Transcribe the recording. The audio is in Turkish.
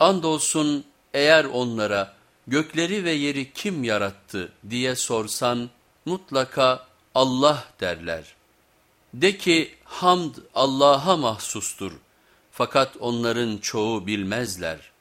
Andolsun eğer onlara gökleri ve yeri kim yarattı diye sorsan mutlaka Allah derler. De ki hamd Allah'a mahsustur fakat onların çoğu bilmezler.''